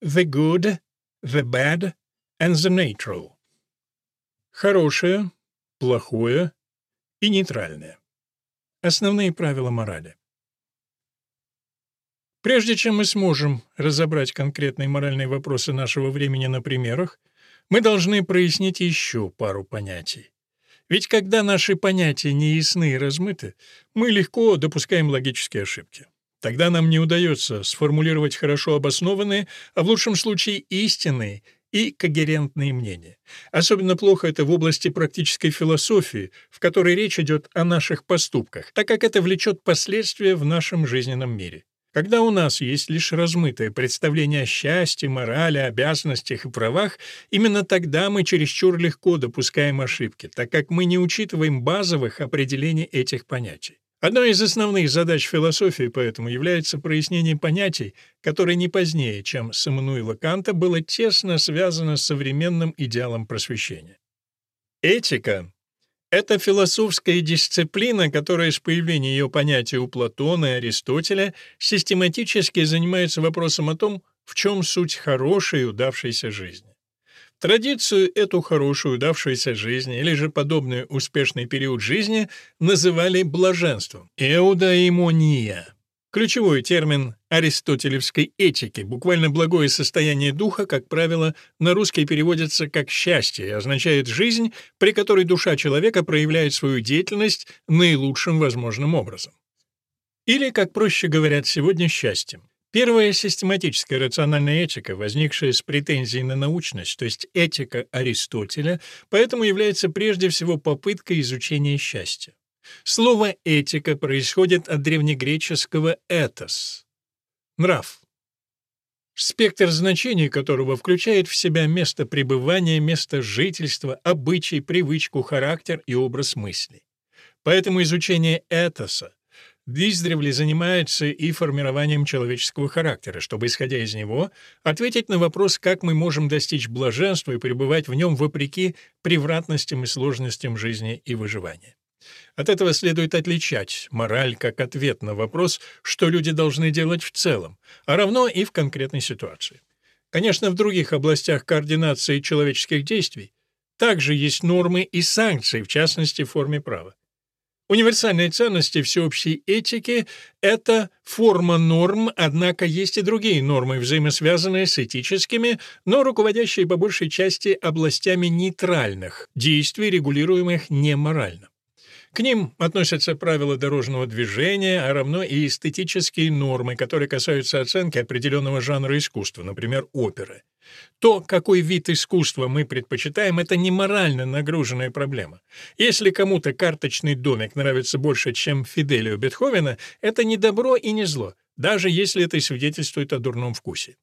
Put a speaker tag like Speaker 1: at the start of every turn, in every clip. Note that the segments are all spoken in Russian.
Speaker 1: the good, the bad and the neutral. Хорошее, плохое и нейтральное. Основные правила морали. Прежде чем мы сможем разобрать конкретные моральные вопросы нашего времени на примерах, мы должны прояснить еще пару понятий. Ведь когда наши понятия не ясны и размыты, мы легко допускаем логические ошибки. Тогда нам не удается сформулировать хорошо обоснованные, а в лучшем случае истинные и когерентные мнения. Особенно плохо это в области практической философии, в которой речь идет о наших поступках, так как это влечет последствия в нашем жизненном мире. Когда у нас есть лишь размытое представление о счастье, морали, обязанностях и правах, именно тогда мы чересчур легко допускаем ошибки, так как мы не учитываем базовых определений этих понятий. Одной из основных задач философии поэтому является прояснение понятий, которое не позднее, чем с Эммануила Канта, было тесно связано с современным идеалом просвещения. Этика это философская дисциплина, которая с появлением ее понятия у Платона и Аристотеля систематически занимается вопросом о том, в чем суть хорошей и удавшейся жизни. Традицию эту хорошую удавшуюся жизнь или же подобный успешный период жизни называли блаженством – эудаимония. Ключевой термин аристотелевской этики, буквально благое состояние духа, как правило, на русский переводится как «счастье» и означает «жизнь, при которой душа человека проявляет свою деятельность наилучшим возможным образом». Или, как проще говорят сегодня, счастьем. Первая систематическая рациональная этика, возникшая с претензией на научность, то есть этика Аристотеля, поэтому является прежде всего попыткой изучения счастья. Слово «этика» происходит от древнегреческого «этос» — «нрав», спектр значений которого включает в себя место пребывания, место жительства, обычай, привычку, характер и образ мыслей. Поэтому изучение этоса издревле занимается и формированием человеческого характера, чтобы, исходя из него, ответить на вопрос, как мы можем достичь блаженства и пребывать в нем вопреки превратностям и сложностям жизни и выживания. От этого следует отличать мораль как ответ на вопрос, что люди должны делать в целом, а равно и в конкретной ситуации. Конечно, в других областях координации человеческих действий также есть нормы и санкции, в частности, в форме права. Универсальные ценности всеобщей этики — это форма норм, однако есть и другие нормы, взаимосвязанные с этическими, но руководящие по большей части областями нейтральных, действий, регулируемых неморально. К ним относятся правила дорожного движения, а равно и эстетические нормы, которые касаются оценки определенного жанра искусства, например, оперы. То, какой вид искусства мы предпочитаем, это не морально нагруженная проблема. Если кому-то карточный домик нравится больше, чем Фиделио Бетховена, это не добро и не зло, даже если это свидетельствует о дурном вкусе.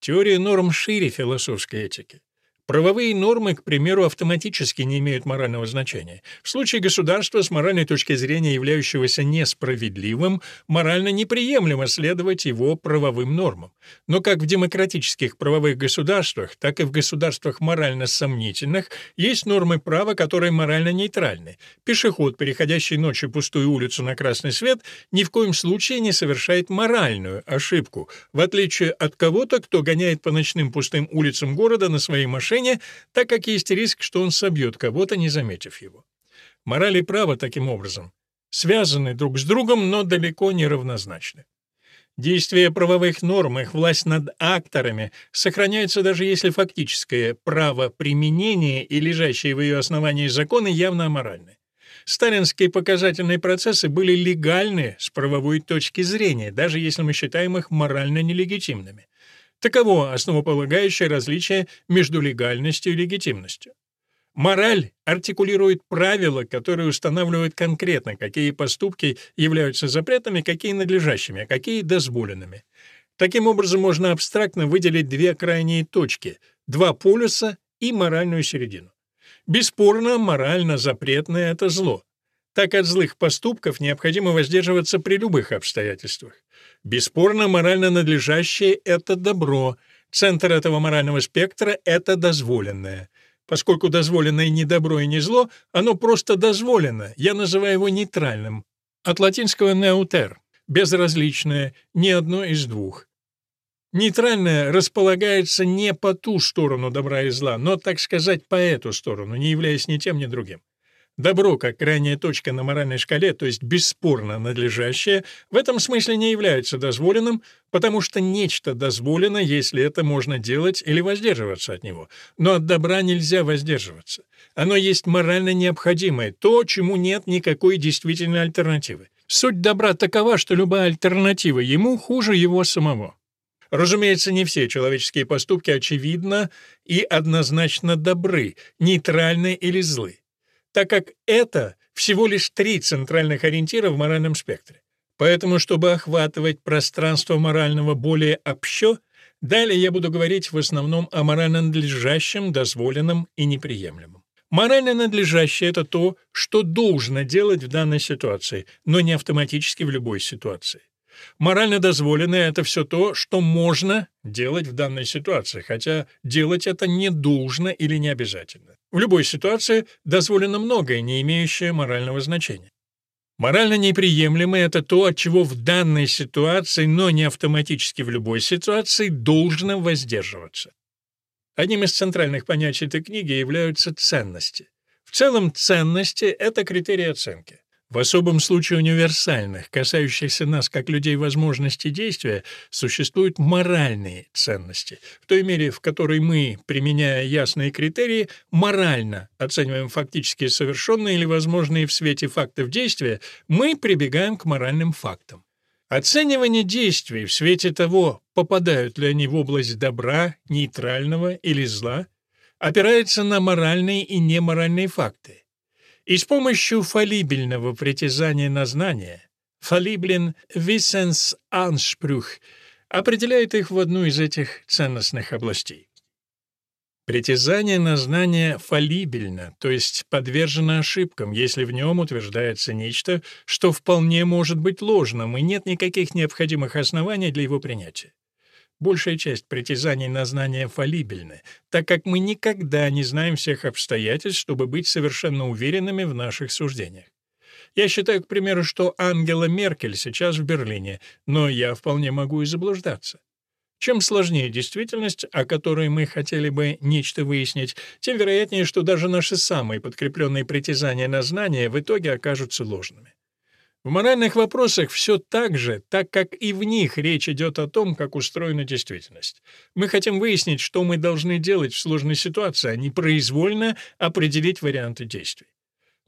Speaker 1: Теория норм шире философской этики. Правовые нормы, к примеру, автоматически не имеют морального значения. В случае государства с моральной точки зрения являющегося несправедливым, морально неприемлемо следовать его правовым нормам. Но как в демократических правовых государствах, так и в государствах морально сомнительных есть нормы права, которые морально нейтральны. Пешеход, переходящий ночью пустую улицу на красный свет, ни в коем случае не совершает моральную ошибку, в отличие от кого-то, кто гоняет по ночным пустым улицам города на своей машине машине, так как есть риск, что он собьет кого-то, не заметив его. Мораль и право, таким образом, связаны друг с другом, но далеко не равнозначны. Действие правовых норм, их власть над акторами сохраняется даже если фактическое право применения и лежащие в ее основании законы явно аморальны. Сталинские показательные процессы были легальны с правовой точки зрения, даже если мы считаем их морально нелегитимными. Таково основополагающее различие между легальностью и легитимностью. Мораль артикулирует правила, которые устанавливают конкретно, какие поступки являются запретами, какие надлежащими, а какие дозволенными. Таким образом, можно абстрактно выделить две крайние точки, два полюса и моральную середину. Бесспорно, морально запретное — это зло. Так от злых поступков необходимо воздерживаться при любых обстоятельствах. Бесспорно, морально надлежащее — это добро. Центр этого морального спектра — это дозволенное. Поскольку дозволенное не добро и не зло, оно просто дозволено, я называю его нейтральным. От латинского «неутер» — безразличное, ни одно из двух. Нейтральное располагается не по ту сторону добра и зла, но, так сказать, по эту сторону, не являясь ни тем, ни другим. Добро, как крайняя точка на моральной шкале, то есть бесспорно надлежащее, в этом смысле не является дозволенным, потому что нечто дозволено, если это можно делать или воздерживаться от него. Но от добра нельзя воздерживаться. Оно есть морально необходимое, то, чему нет никакой действительной альтернативы. Суть добра такова, что любая альтернатива ему хуже его самого. Разумеется, не все человеческие поступки очевидно и однозначно добры, нейтральны или злы так как это всего лишь три центральных ориентира в моральном спектре. Поэтому, чтобы охватывать пространство морального более общо, далее я буду говорить в основном о морально надлежащем, дозволенном и неприемлемом. Морально надлежащее — это то, что должно делать в данной ситуации, но не автоматически в любой ситуации. Морально дозволенное — это все то, что можно делать в данной ситуации, хотя делать это не должно или не обязательно. В любой ситуации дозволено многое, не имеющее морального значения. Морально неприемлемое — это то, от чего в данной ситуации, но не автоматически в любой ситуации, должно воздерживаться. Одним из центральных понятий этой книги являются ценности. В целом, ценности — это критерий оценки. В особом случае универсальных, касающихся нас как людей возможности действия, существуют моральные ценности, в той мере, в которой мы, применяя ясные критерии, морально оцениваем фактически совершенные или возможные в свете фактов действия, мы прибегаем к моральным фактам. Оценивание действий в свете того, попадают ли они в область добра, нейтрального или зла, опирается на моральные и неморальные факты и с помощью фалибельного притязания на знания «фалиблен Wissensanspruch» определяет их в одну из этих ценностных областей. Притязание на знание фалибельно, то есть подвержено ошибкам, если в нем утверждается нечто, что вполне может быть ложным, и нет никаких необходимых оснований для его принятия. Большая часть притязаний на знания фалибельны, так как мы никогда не знаем всех обстоятельств, чтобы быть совершенно уверенными в наших суждениях. Я считаю, к примеру, что Ангела Меркель сейчас в Берлине, но я вполне могу и заблуждаться. Чем сложнее действительность, о которой мы хотели бы нечто выяснить, тем вероятнее, что даже наши самые подкрепленные притязания на знания в итоге окажутся ложными. В моральных вопросах все так же, так как и в них речь идет о том, как устроена действительность. Мы хотим выяснить, что мы должны делать в сложной ситуации, а не произвольно определить варианты действий.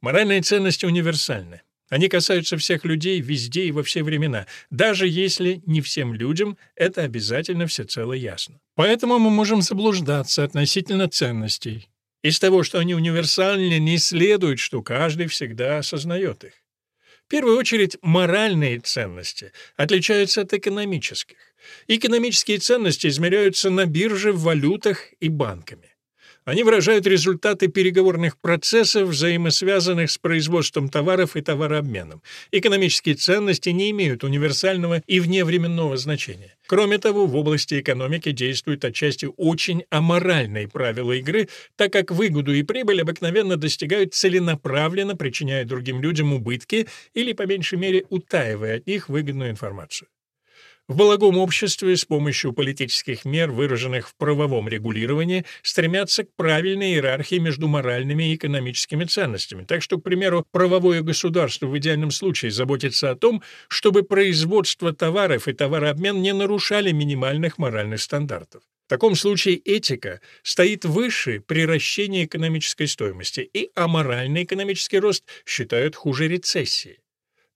Speaker 1: Моральные ценности универсальны. Они касаются всех людей везде и во все времена, даже если не всем людям это обязательно всецело ясно. Поэтому мы можем заблуждаться относительно ценностей. Из того, что они универсальны, не следует, что каждый всегда осознает их. В первую очередь, моральные ценности отличаются от экономических. Экономические ценности измеряются на бирже, в валютах и банками. Они выражают результаты переговорных процессов, взаимосвязанных с производством товаров и товарообменом. Экономические ценности не имеют универсального и вневременного значения. Кроме того, в области экономики действуют отчасти очень аморальные правила игры, так как выгоду и прибыль обыкновенно достигают целенаправленно, причиняя другим людям убытки или, по меньшей мере, утаивая от них выгодную информацию. В благом обществе с помощью политических мер, выраженных в правовом регулировании, стремятся к правильной иерархии между моральными и экономическими ценностями. Так что, к примеру, правовое государство в идеальном случае заботится о том, чтобы производство товаров и товарообмен не нарушали минимальных моральных стандартов. В таком случае этика стоит выше приращения экономической стоимости, и аморальный экономический рост считают хуже рецессии.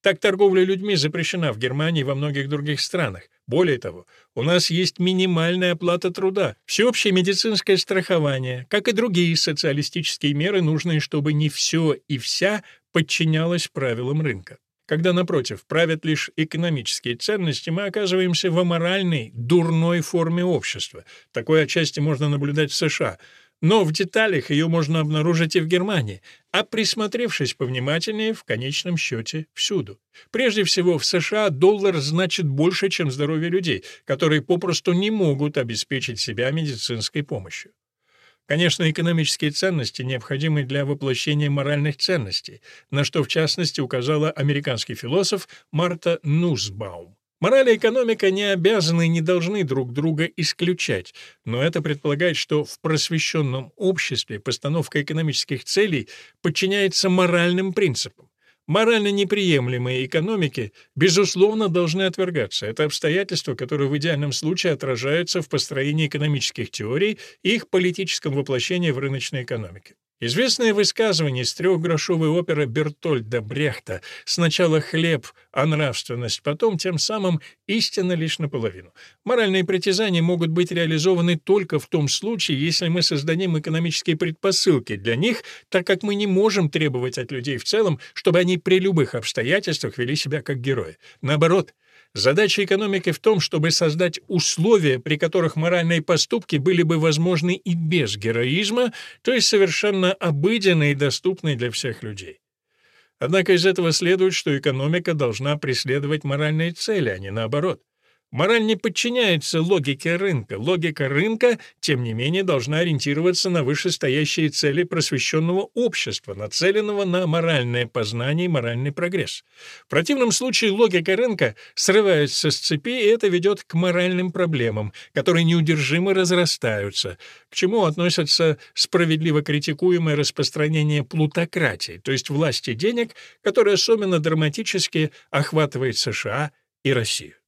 Speaker 1: Так торговля людьми запрещена в Германии и во многих других странах. Более того, у нас есть минимальная оплата труда, всеобщее медицинское страхование, как и другие социалистические меры, нужные, чтобы не все и вся подчинялось правилам рынка. Когда, напротив, правят лишь экономические ценности, мы оказываемся в аморальной, дурной форме общества. Такое отчасти можно наблюдать в США — но в деталях ее можно обнаружить и в Германии, а присмотревшись повнимательнее, в конечном счете всюду. Прежде всего, в США доллар значит больше, чем здоровье людей, которые попросту не могут обеспечить себя медицинской помощью. Конечно, экономические ценности необходимы для воплощения моральных ценностей, на что в частности указала американский философ Марта Нусбаум. Мораль и экономика не обязаны и не должны друг друга исключать, но это предполагает, что в просвещенном обществе постановка экономических целей подчиняется моральным принципам. Морально неприемлемые экономики, безусловно, должны отвергаться. Это обстоятельства, которые в идеальном случае отражаются в построении экономических теорий и их политическом воплощении в рыночной экономике. Известное высказывание из трехгрошовой оперы Бертольда Брехта «Сначала хлеб, а нравственность потом, тем самым истина лишь наполовину». Моральные притязания могут быть реализованы только в том случае, если мы создадим экономические предпосылки для них, так как мы не можем требовать от людей в целом, чтобы они при любых обстоятельствах вели себя как герои. Наоборот, Задача экономики в том, чтобы создать условия, при которых моральные поступки были бы возможны и без героизма, то есть совершенно обыденные и доступные для всех людей. Однако из этого следует, что экономика должна преследовать моральные цели, а не наоборот. Мораль не подчиняется логике рынка. Логика рынка, тем не менее, должна ориентироваться на вышестоящие цели просвещенного общества, нацеленного на моральное познание и моральный прогресс. В противном случае логика рынка срывается с цепи, и это ведет к моральным проблемам, которые неудержимо разрастаются, к чему относятся справедливо критикуемое распространение плутократии, то есть власти денег, которая особенно драматически охватывает США и Россию.